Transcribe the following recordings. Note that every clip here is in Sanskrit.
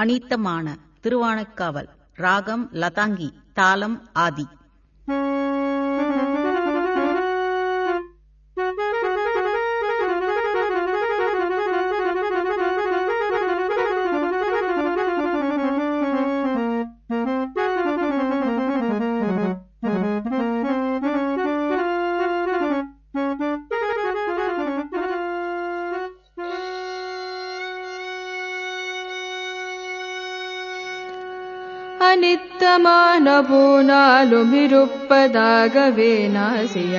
அனித்தமான திருவானைக்காவல் ராகம் லதாங்கி தாளம் ஆதி. अनितमानवनालुमिरुपदा गि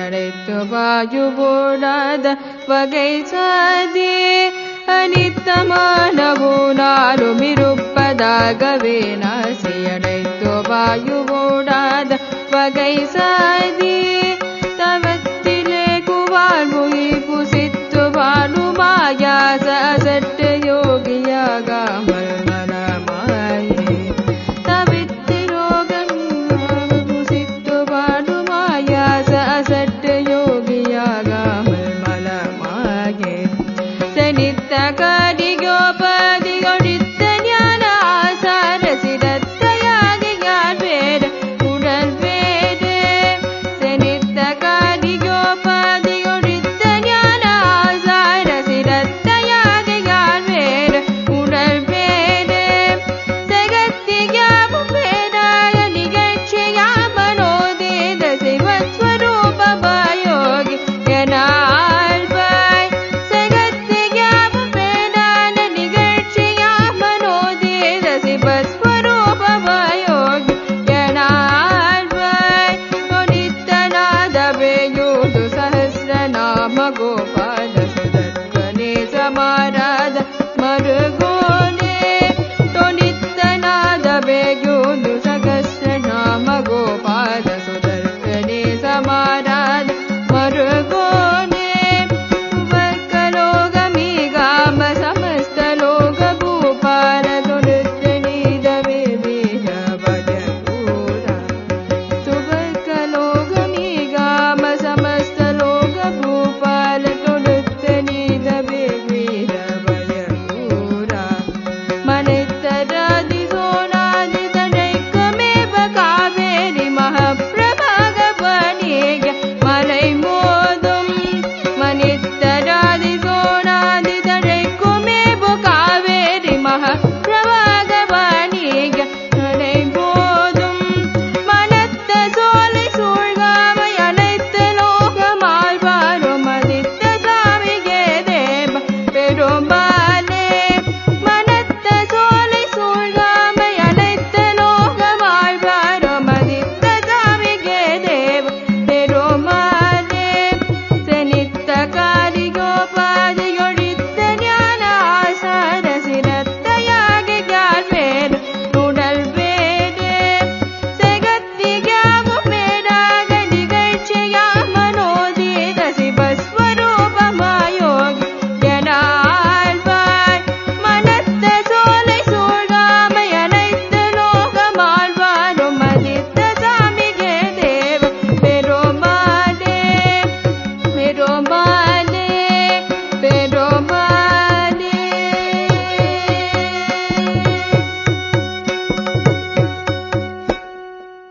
अडैतु वायुवोडाद् वगै सादि अनितमानवनालुमिरुपदा गवेनासि अडैतु वायुडाद् वगै सादि Taka digo pa digo मरग